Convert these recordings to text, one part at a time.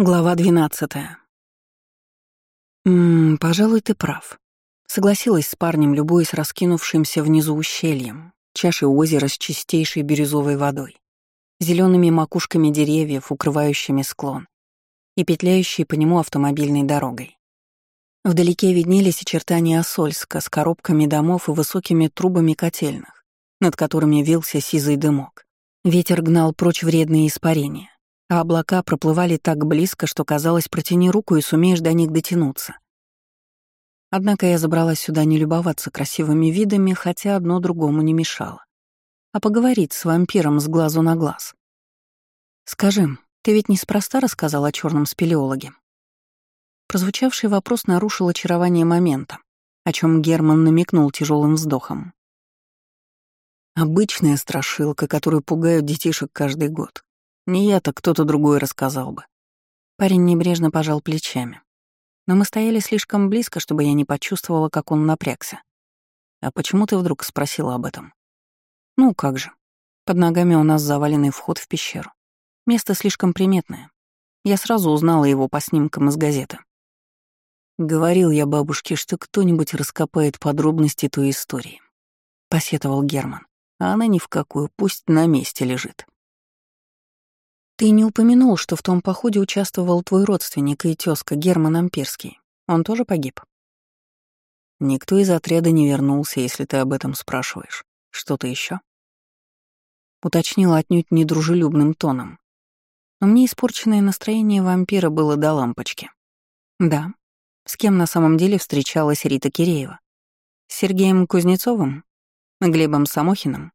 Глава двенадцатая. «Ммм, пожалуй, ты прав». Согласилась с парнем, любуясь раскинувшимся внизу ущельем, чашей озера с чистейшей бирюзовой водой, зелеными макушками деревьев, укрывающими склон, и петляющей по нему автомобильной дорогой. Вдалеке виднелись очертания Осольска с коробками домов и высокими трубами котельных, над которыми вился сизый дымок. Ветер гнал прочь вредные испарения а облака проплывали так близко, что казалось, протяни руку и сумеешь до них дотянуться. Однако я забралась сюда не любоваться красивыми видами, хотя одно другому не мешало, а поговорить с вампиром с глазу на глаз. «Скажи, ты ведь неспроста рассказал о черном спелеологе?» Прозвучавший вопрос нарушил очарование момента, о чем Герман намекнул тяжелым вздохом. Обычная страшилка, которую пугают детишек каждый год. Не я, так кто-то другой рассказал бы. Парень небрежно пожал плечами. Но мы стояли слишком близко, чтобы я не почувствовала, как он напрягся. «А почему ты вдруг спросила об этом?» «Ну, как же. Под ногами у нас заваленный вход в пещеру. Место слишком приметное. Я сразу узнала его по снимкам из газеты. Говорил я бабушке, что кто-нибудь раскопает подробности той истории. Посетовал Герман. А она ни в какую, пусть на месте лежит. «Ты не упомянул, что в том походе участвовал твой родственник и тезка Герман Амперский. Он тоже погиб?» «Никто из отряда не вернулся, если ты об этом спрашиваешь. Что-то еще? Уточнила отнюдь недружелюбным тоном. Но мне испорченное настроение вампира было до лампочки. «Да. С кем на самом деле встречалась Рита Киреева? С Сергеем Кузнецовым? Глебом Самохиным?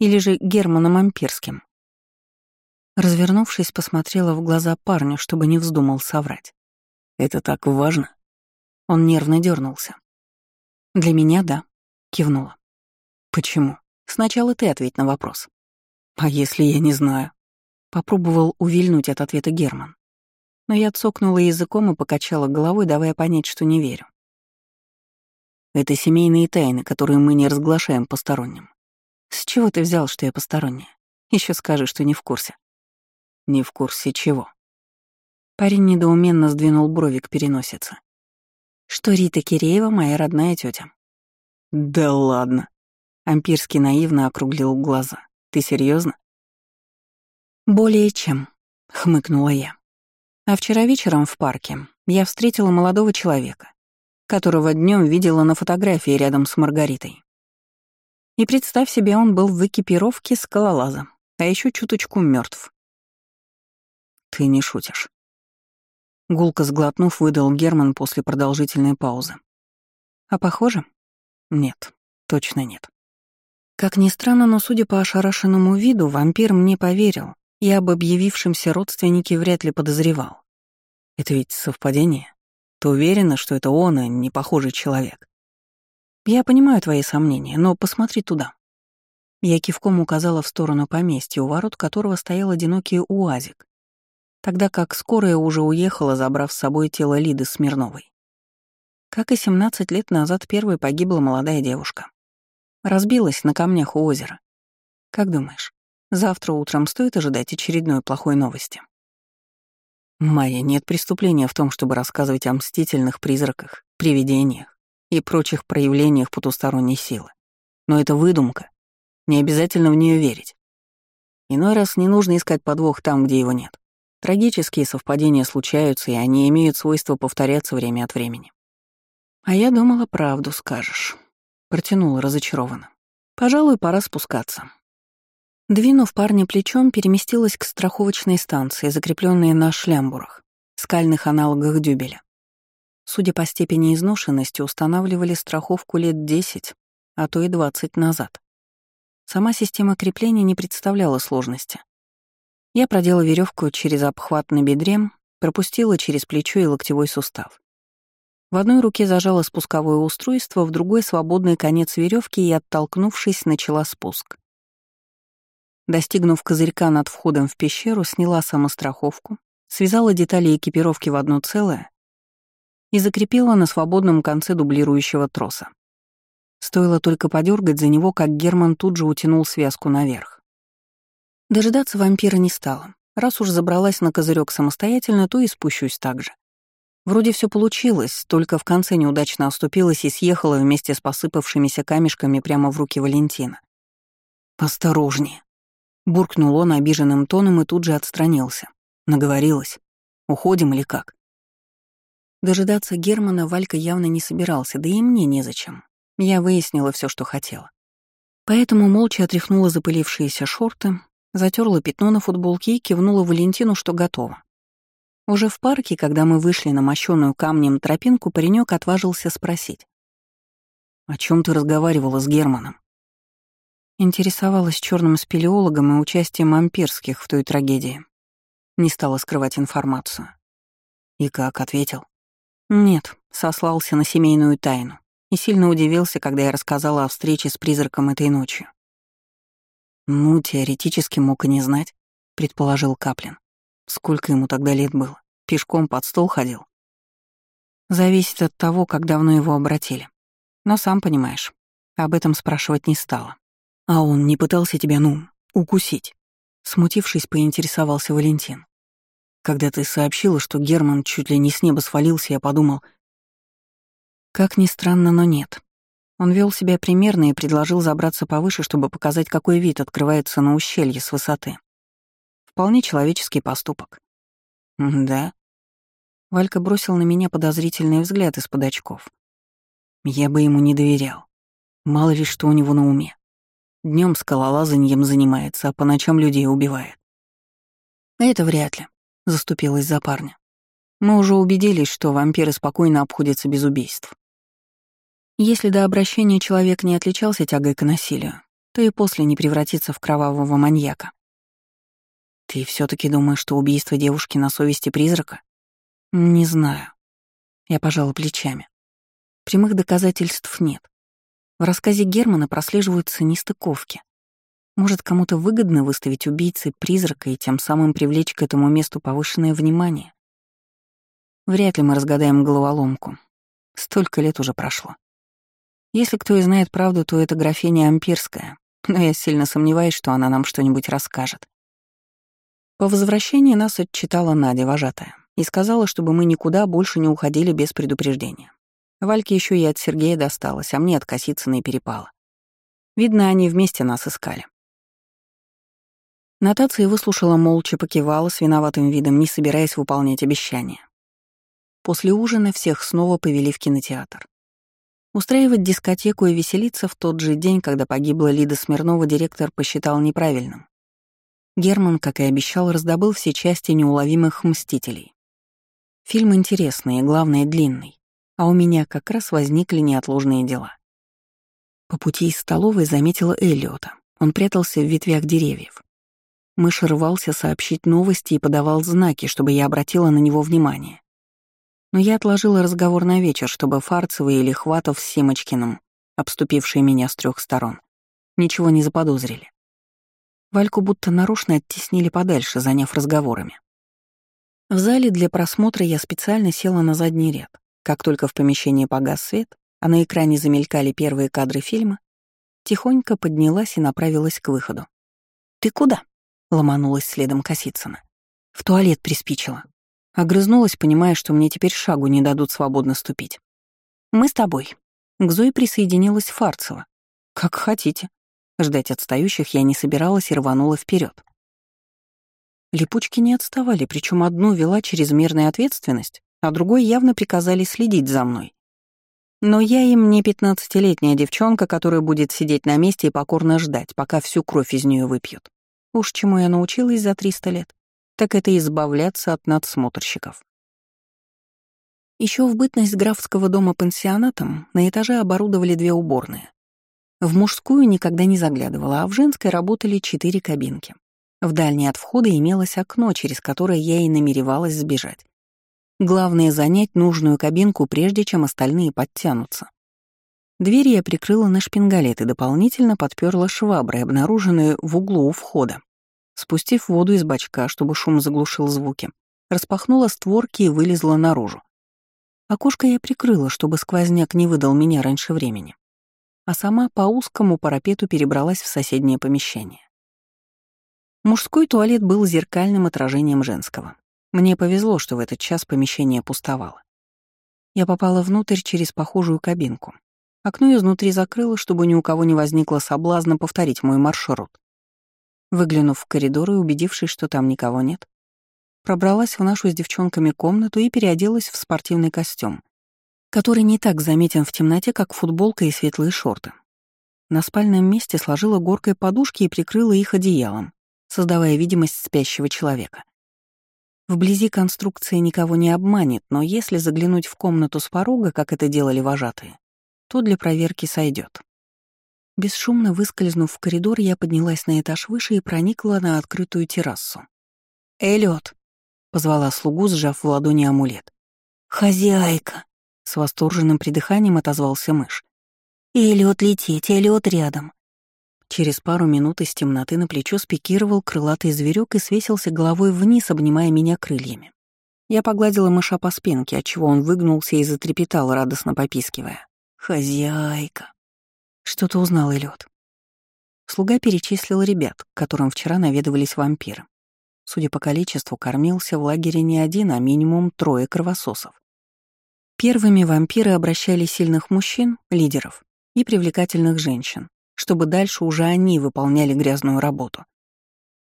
Или же Германом Амперским?» Развернувшись, посмотрела в глаза парню, чтобы не вздумал соврать. «Это так важно?» Он нервно дернулся. «Для меня — да», — кивнула. «Почему? Сначала ты ответь на вопрос». «А если я не знаю?» Попробовал увильнуть от ответа Герман. Но я цокнула языком и покачала головой, давая понять, что не верю. Это семейные тайны, которые мы не разглашаем посторонним. С чего ты взял, что я посторонняя? Еще скажи, что не в курсе. Не в курсе чего. Парень недоуменно сдвинул брови к переносице. Что Рита Киреева моя родная тетя. Да ладно. Ампирский наивно округлил глаза. Ты серьезно? Более чем, хмыкнула я. А вчера вечером в парке я встретила молодого человека, которого днем видела на фотографии рядом с Маргаритой. И представь себе, он был в экипировке скалолаза, а еще чуточку мертв. Ты не шутишь. Гулко сглотнув, выдал Герман после продолжительной паузы. А похоже? Нет, точно нет. Как ни странно, но судя по ошарашенному виду, вампир мне поверил и об объявившемся родственнике вряд ли подозревал. Это ведь совпадение? Ты уверена, что это он, а не похожий человек? Я понимаю твои сомнения, но посмотри туда. Я кивком указала в сторону поместья, у ворот которого стоял одинокий уазик, тогда как скорая уже уехала, забрав с собой тело Лиды Смирновой. Как и 17 лет назад первой погибла молодая девушка. Разбилась на камнях у озера. Как думаешь, завтра утром стоит ожидать очередной плохой новости? Майя, нет преступления в том, чтобы рассказывать о мстительных призраках, привидениях и прочих проявлениях потусторонней силы. Но это выдумка. Не обязательно в нее верить. Иной раз не нужно искать подвох там, где его нет. Трагические совпадения случаются, и они имеют свойство повторяться время от времени. «А я думала, правду скажешь», — протянула разочарованно. «Пожалуй, пора спускаться». Двинув парня плечом, переместилась к страховочной станции, закрепленной на шлямбурах, скальных аналогах дюбеля. Судя по степени изношенности, устанавливали страховку лет 10, а то и 20 назад. Сама система крепления не представляла сложности. Я продела веревку через обхват на бедре, пропустила через плечо и локтевой сустав. В одной руке зажала спусковое устройство, в другой — свободный конец веревки и, оттолкнувшись, начала спуск. Достигнув козырька над входом в пещеру, сняла самостраховку, связала детали экипировки в одно целое и закрепила на свободном конце дублирующего троса. Стоило только подергать за него, как Герман тут же утянул связку наверх. Дожидаться вампира не стала. Раз уж забралась на козырек самостоятельно, то и спущусь так же. Вроде все получилось, только в конце неудачно оступилась и съехала вместе с посыпавшимися камешками прямо в руки Валентина. «Осторожнее!» — буркнул он обиженным тоном и тут же отстранился. Наговорилась. «Уходим или как?» Дожидаться Германа Валька явно не собирался, да и мне незачем. Я выяснила все, что хотела. Поэтому молча отряхнула запылившиеся шорты, затерла пятно на футболке и кивнула Валентину, что готово. Уже в парке, когда мы вышли на мощенную камнем тропинку, паренек отважился спросить. «О чем ты разговаривала с Германом?» Интересовалась черным спелеологом и участием ампирских в той трагедии. Не стала скрывать информацию. И как ответил? Нет, сослался на семейную тайну и сильно удивился, когда я рассказала о встрече с призраком этой ночью. «Ну, теоретически мог и не знать», — предположил Каплин. Сколько ему тогда лет было? Пешком под стол ходил? Зависит от того, как давно его обратили. Но сам понимаешь, об этом спрашивать не стала. А он не пытался тебя, ну, укусить? Смутившись, поинтересовался Валентин. Когда ты сообщила, что Герман чуть ли не с неба свалился, я подумал... Как ни странно, но нет. Он вел себя примерно и предложил забраться повыше, чтобы показать, какой вид открывается на ущелье с высоты. Вполне человеческий поступок. Да. Валька бросил на меня подозрительный взгляд из-под очков. Я бы ему не доверял. Мало ли что у него на уме. Днем скалолазаньем занимается, а по ночам людей убивает. Это вряд ли, заступилась за парня. Мы уже убедились, что вампиры спокойно обходятся без убийств. Если до обращения человек не отличался тягой к насилию, то и после не превратится в кровавого маньяка. Ты все таки думаешь, что убийство девушки на совести призрака? Не знаю. Я пожала плечами. Прямых доказательств нет. В рассказе Германа прослеживаются нестыковки. Может, кому-то выгодно выставить убийцей призрака и тем самым привлечь к этому месту повышенное внимание? Вряд ли мы разгадаем головоломку. Столько лет уже прошло. Если кто и знает правду, то это графиня Ампирская, но я сильно сомневаюсь, что она нам что-нибудь расскажет. По возвращении нас отчитала Надя, вожатая, и сказала, чтобы мы никуда больше не уходили без предупреждения. Вальке еще и от Сергея досталось, а мне от Косицына и перепало. Видно, они вместе нас искали. Нотация выслушала молча, покивала с виноватым видом, не собираясь выполнять обещания. После ужина всех снова повели в кинотеатр. Устраивать дискотеку и веселиться в тот же день, когда погибла Лида Смирнова, директор посчитал неправильным. Герман, как и обещал, раздобыл все части неуловимых «Мстителей». Фильм интересный и, главное, длинный, а у меня как раз возникли неотложные дела. По пути из столовой заметила Эллиота. Он прятался в ветвях деревьев. Мышь рвался сообщить новости и подавал знаки, чтобы я обратила на него внимание. Но я отложила разговор на вечер, чтобы Фарцевы или Хватов с Симочкиным, обступившие меня с трех сторон, ничего не заподозрили. Вальку будто нарочно оттеснили подальше, заняв разговорами. В зале для просмотра я специально села на задний ряд. Как только в помещении погас свет, а на экране замелькали первые кадры фильма, тихонько поднялась и направилась к выходу. «Ты куда?» — ломанулась следом Косицына. «В туалет приспичила». Огрызнулась, понимая, что мне теперь шагу не дадут свободно ступить. «Мы с тобой». К Зое присоединилась Фарцева. «Как хотите», Ждать отстающих я не собиралась и рванула вперед. Липучки не отставали, причем одну вела чрезмерная ответственность, а другой явно приказали следить за мной. Но я им не пятнадцатилетняя девчонка, которая будет сидеть на месте и покорно ждать, пока всю кровь из нее выпьют. Уж чему я научилась за триста лет, так это избавляться от надсмотрщиков. Еще в бытность графского дома пансионатом на этаже оборудовали две уборные. В мужскую никогда не заглядывала, а в женской работали четыре кабинки. В дальней от входа имелось окно, через которое я и намеревалась сбежать. Главное — занять нужную кабинку, прежде чем остальные подтянутся. Дверь я прикрыла на шпингалет и дополнительно подперла шваброй, обнаруженную в углу у входа. Спустив воду из бачка, чтобы шум заглушил звуки, распахнула створки и вылезла наружу. Окошко я прикрыла, чтобы сквозняк не выдал меня раньше времени а сама по узкому парапету перебралась в соседнее помещение. Мужской туалет был зеркальным отражением женского. Мне повезло, что в этот час помещение пустовало. Я попала внутрь через похожую кабинку. Окно изнутри закрыло, чтобы ни у кого не возникло соблазна повторить мой маршрут. Выглянув в коридор и убедившись, что там никого нет, пробралась в нашу с девчонками комнату и переоделась в спортивный костюм, который не так заметен в темноте, как футболка и светлые шорты. На спальном месте сложила горкой подушки и прикрыла их одеялом, создавая видимость спящего человека. Вблизи конструкция никого не обманет, но если заглянуть в комнату с порога, как это делали вожатые, то для проверки сойдет. Бесшумно выскользнув в коридор, я поднялась на этаж выше и проникла на открытую террасу. «Эллиот!» — позвала слугу, сжав в ладони амулет. «Хозяйка!» — с восторженным придыханием отозвался мышь. «Эллиот лететь, Эллиот рядом!» Через пару минут из темноты на плечо спикировал крылатый зверек и свесился головой вниз, обнимая меня крыльями. Я погладила мыша по спинке, отчего он выгнулся и затрепетал, радостно попискивая. «Хозяйка!» Что-то узнал Эллиот. Слуга перечислил ребят, к которым вчера наведывались вампиры. Судя по количеству, кормился в лагере не один, а минимум трое кровососов. Первыми вампиры обращали сильных мужчин, лидеров, и привлекательных женщин, чтобы дальше уже они выполняли грязную работу.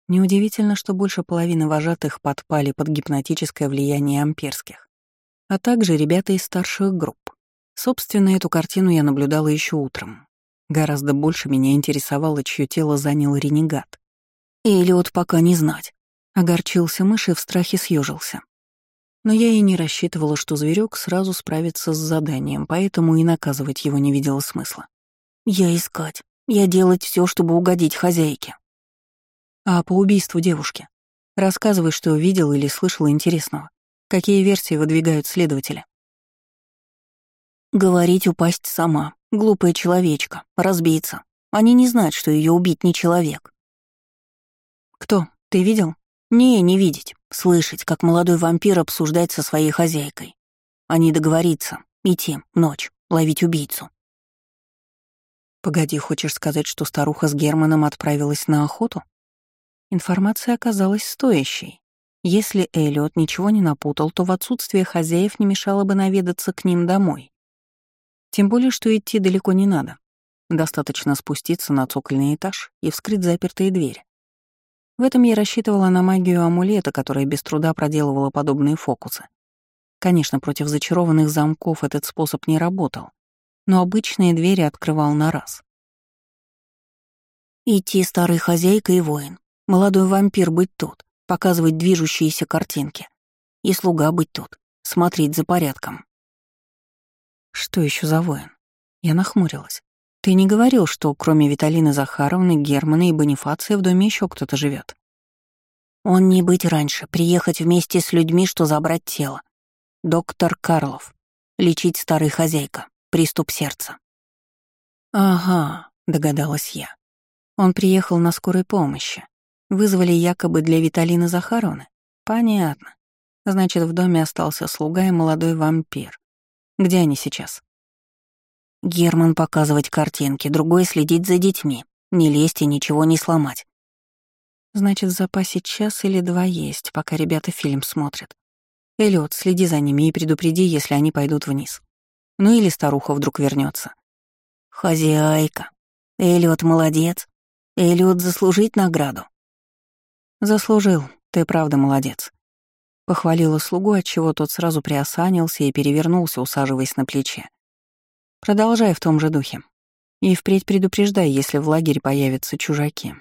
Неудивительно, что больше половины вожатых подпали под гипнотическое влияние амперских, а также ребята из старших групп. Собственно, эту картину я наблюдала еще утром. Гораздо больше меня интересовало, чье тело занял ренегат. Элиот пока не знать. Огорчился мышь и в страхе съежился. Но я и не рассчитывала, что зверек сразу справится с заданием, поэтому и наказывать его не видела смысла. Я искать. Я делать все, чтобы угодить хозяйке. А по убийству девушки? Рассказывай, что видел или слышал интересного. Какие версии выдвигают следователи? Говорить упасть сама. Глупая человечка. Разбиться. Они не знают, что ее убить не человек. Кто? Ты видел? Не, не видеть. Слышать, как молодой вампир обсуждать со своей хозяйкой. Они договориться. Идти. Ночь. Ловить убийцу. Погоди, хочешь сказать, что старуха с Германом отправилась на охоту? Информация оказалась стоящей. Если Эллиот ничего не напутал, то в отсутствие хозяев не мешало бы наведаться к ним домой. Тем более, что идти далеко не надо. Достаточно спуститься на цокольный этаж и вскрыть запертые двери. В этом я рассчитывала на магию амулета, которая без труда проделывала подобные фокусы. Конечно, против зачарованных замков этот способ не работал, но обычные двери открывал на раз. Идти старый хозяйка и воин, молодой вампир быть тут, показывать движущиеся картинки, и слуга быть тут, смотреть за порядком. Что еще за воин? Я нахмурилась. Ты не говорил, что кроме Виталины Захаровны, Германа и Бонифация в доме еще кто-то живет? Он не быть раньше, приехать вместе с людьми, что забрать тело. Доктор Карлов. Лечить старый хозяйка. Приступ сердца. Ага, догадалась я. Он приехал на скорой помощи. Вызвали якобы для Виталины Захаровны? Понятно. Значит, в доме остался слуга и молодой вампир. Где они сейчас? Герман показывать картинки, другой следить за детьми. Не лезть и ничего не сломать. Значит, в запасе час или два есть, пока ребята фильм смотрят. Эллиот, следи за ними и предупреди, если они пойдут вниз. Ну или старуха вдруг вернется. Хозяйка. Эллиот молодец. Эллиот заслужить награду. Заслужил, ты правда молодец. Похвалила слугу, отчего тот сразу приосанился и перевернулся, усаживаясь на плече. Продолжай в том же духе. И впредь предупреждай, если в лагере появятся чужаки.